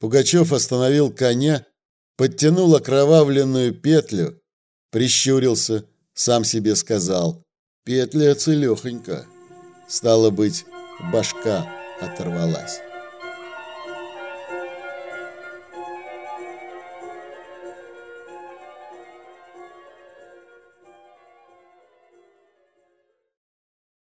Пугачев остановил коня, подтянул окровавленную петлю, прищурился, сам себе сказал, петля целехонька. Стало быть, башка оторвалась.